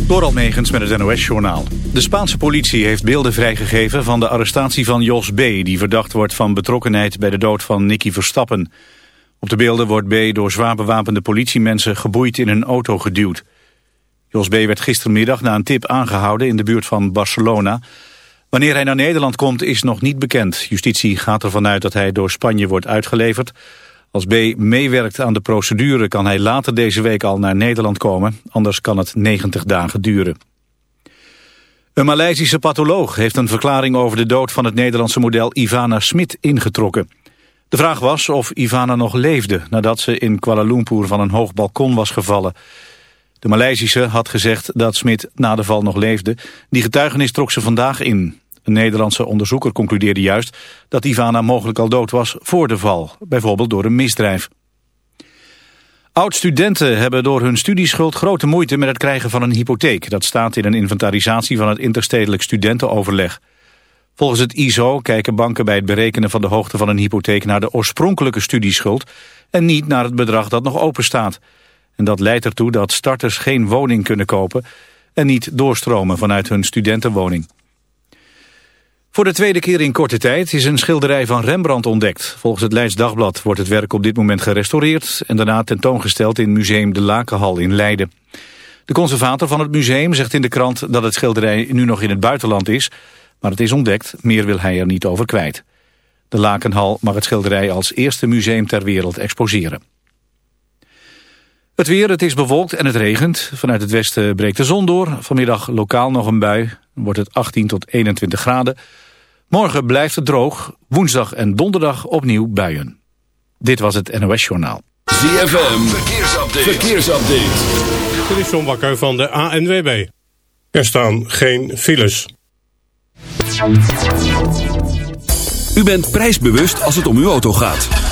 Door Megens met het NOS-journaal. De Spaanse politie heeft beelden vrijgegeven van de arrestatie van Jos B... die verdacht wordt van betrokkenheid bij de dood van Nicky Verstappen. Op de beelden wordt B door zwaar bewapende politiemensen geboeid in een auto geduwd. Jos B. werd gistermiddag na een tip aangehouden in de buurt van Barcelona. Wanneer hij naar Nederland komt is nog niet bekend. Justitie gaat ervan uit dat hij door Spanje wordt uitgeleverd... Als B meewerkt aan de procedure kan hij later deze week al naar Nederland komen. Anders kan het 90 dagen duren. Een Maleisische patholoog heeft een verklaring over de dood van het Nederlandse model Ivana Smit ingetrokken. De vraag was of Ivana nog leefde nadat ze in Kuala Lumpur van een hoog balkon was gevallen. De Maleisische had gezegd dat Smit na de val nog leefde. Die getuigenis trok ze vandaag in. Een Nederlandse onderzoeker concludeerde juist dat Ivana mogelijk al dood was voor de val, bijvoorbeeld door een misdrijf. Oud-studenten hebben door hun studieschuld grote moeite met het krijgen van een hypotheek. Dat staat in een inventarisatie van het interstedelijk studentenoverleg. Volgens het ISO kijken banken bij het berekenen van de hoogte van een hypotheek naar de oorspronkelijke studieschuld en niet naar het bedrag dat nog open staat. En dat leidt ertoe dat starters geen woning kunnen kopen en niet doorstromen vanuit hun studentenwoning. Voor de tweede keer in korte tijd is een schilderij van Rembrandt ontdekt. Volgens het Leids Dagblad wordt het werk op dit moment gerestaureerd... en daarna tentoongesteld in Museum de Lakenhal in Leiden. De conservator van het museum zegt in de krant dat het schilderij nu nog in het buitenland is... maar het is ontdekt, meer wil hij er niet over kwijt. De Lakenhal mag het schilderij als eerste museum ter wereld exposeren. Het weer, het is bewolkt en het regent. Vanuit het westen breekt de zon door. Vanmiddag lokaal nog een bui. Dan wordt het 18 tot 21 graden. Morgen blijft het droog. Woensdag en donderdag opnieuw buien. Dit was het NOS Journaal. ZFM, verkeersupdate. verkeersupdate. Dit is John Bakker van de ANWB. Er staan geen files. U bent prijsbewust als het om uw auto gaat.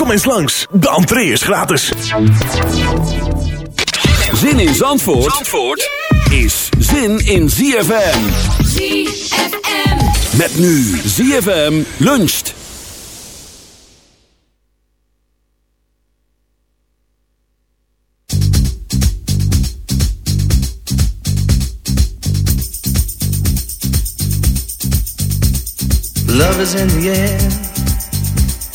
Kom eens langs, de entree is gratis. Zin in Zandvoort, Zandvoort is zin in ZFM. ZFM. Met nu ZFM luncht. Love is in the air.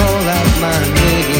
call out my name.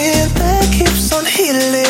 Something that keeps on healing.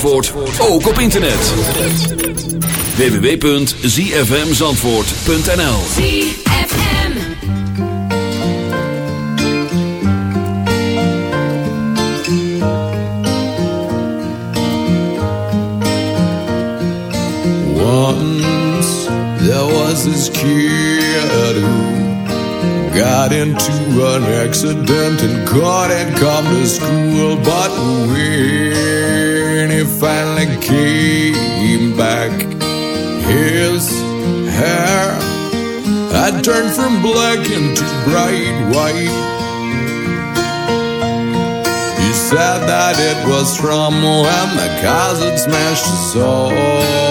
Zandvoort ook op internet. www.zfmzandvoort.nl ZFM Once there was this kid who got into an accident and couldn't come to school but we turned from black into bright white. He said that it was from when the cars smashed us all.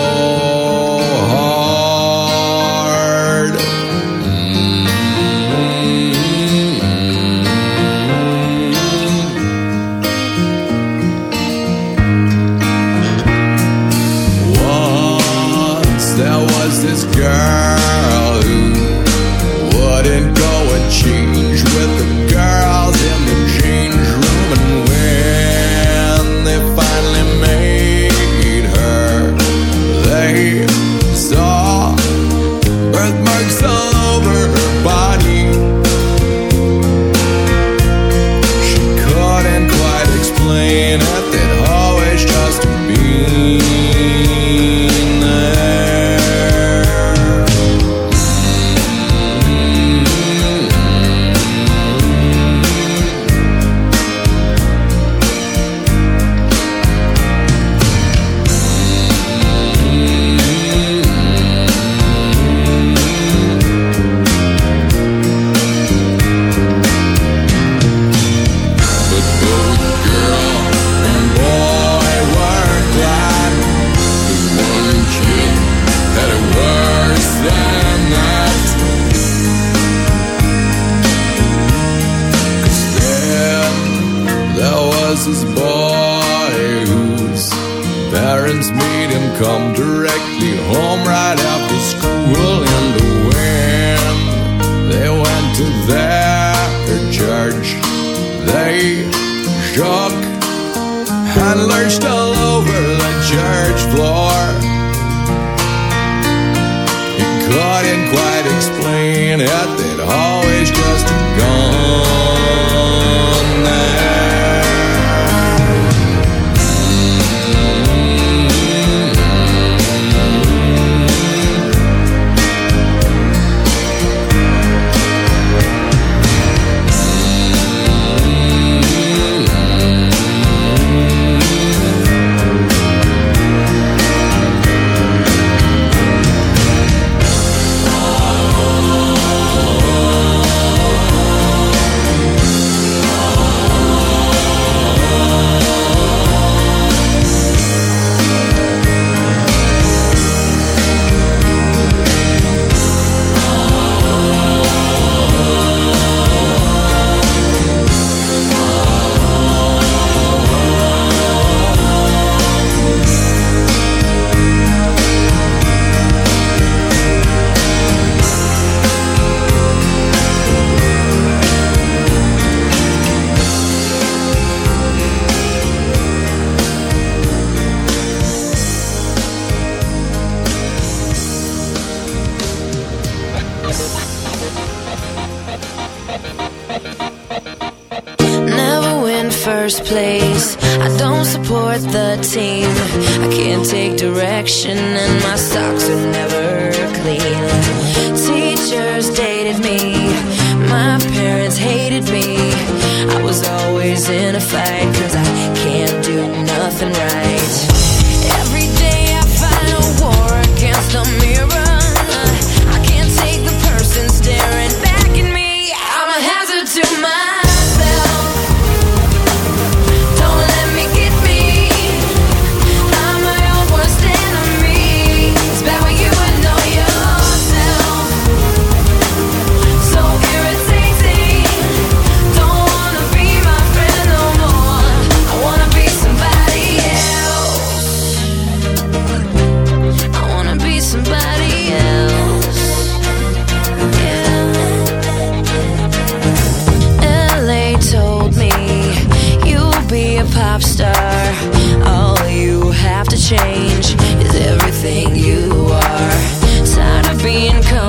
direction. change is everything you are. Tired of being. cold.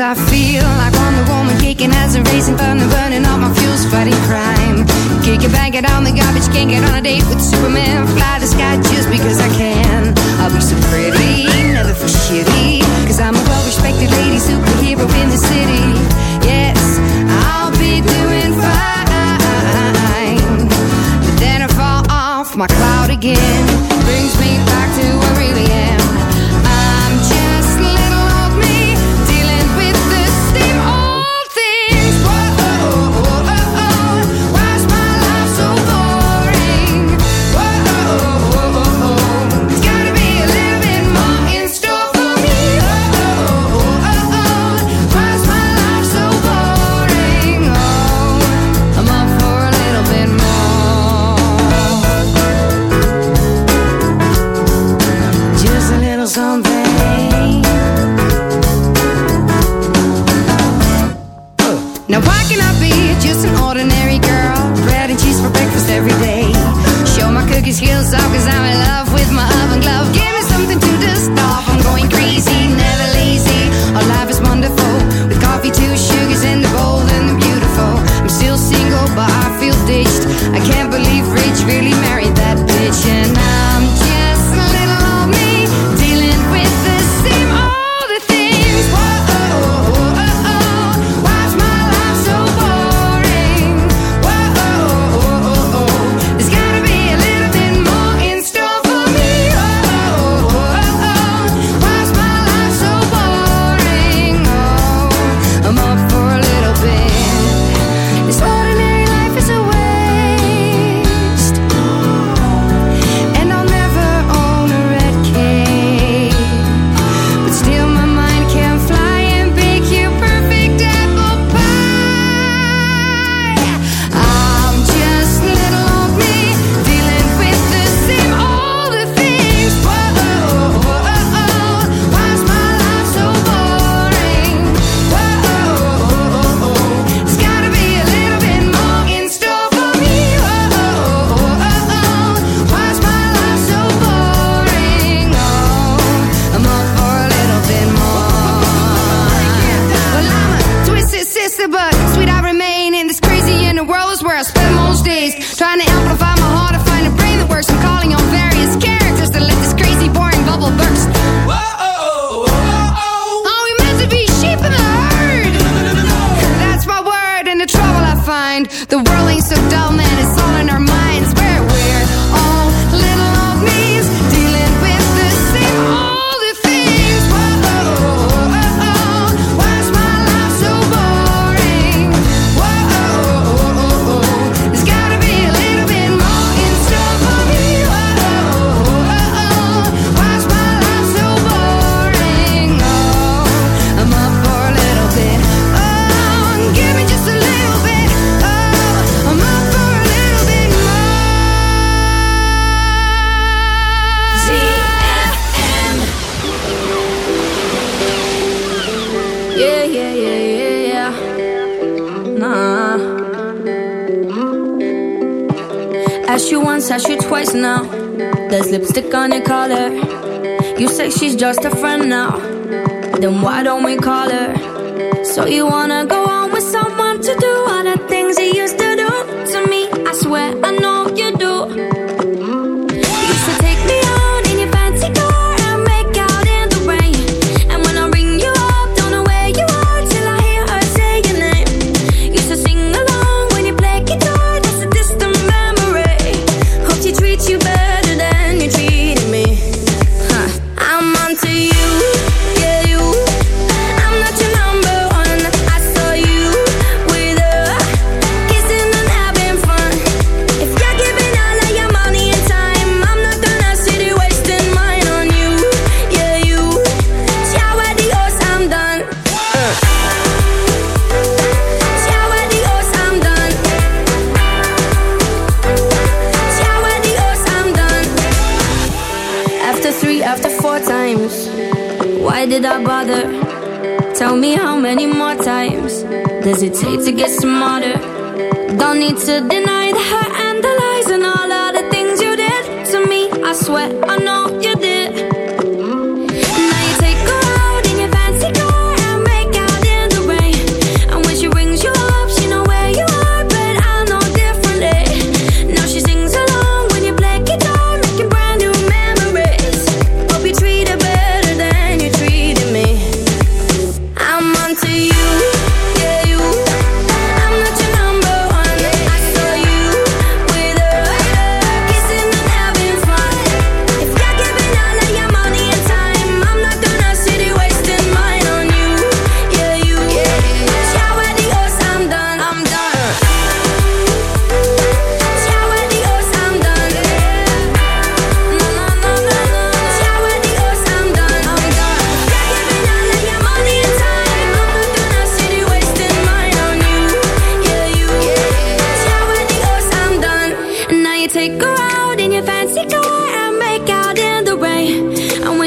I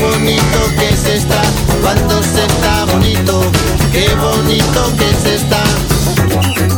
bonito que se está cuando se está bonito. Qué bonito que se está.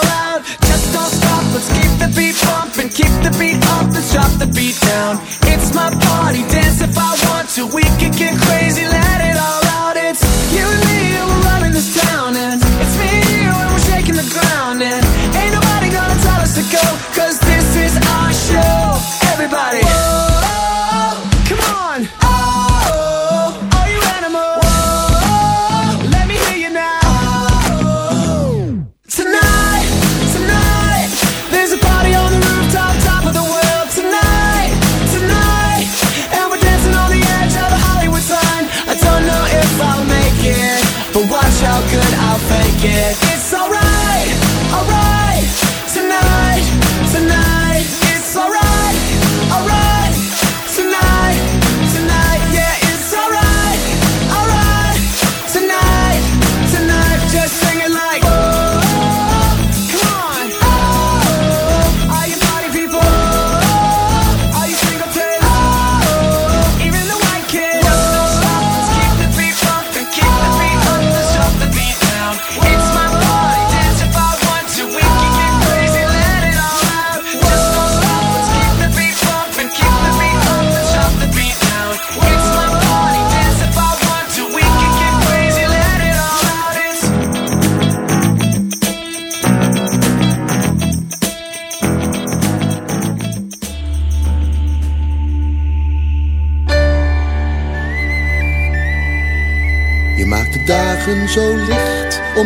Let's keep the beat pumping, keep the beat up. Let's drop the beat down. It's my party, dance if I want to. We can get crazy, let it all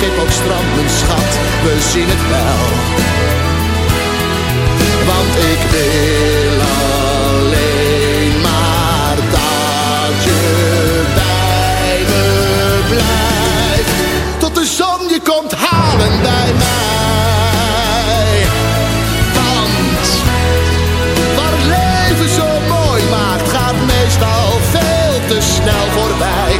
schip ook strandt mijn schat, we zien het wel want ik wil alleen maar dat je bij me blijft. Tot de zon je komt halen bij mij. Want waar leven zo mooi maakt, gaat meestal veel te snel voorbij.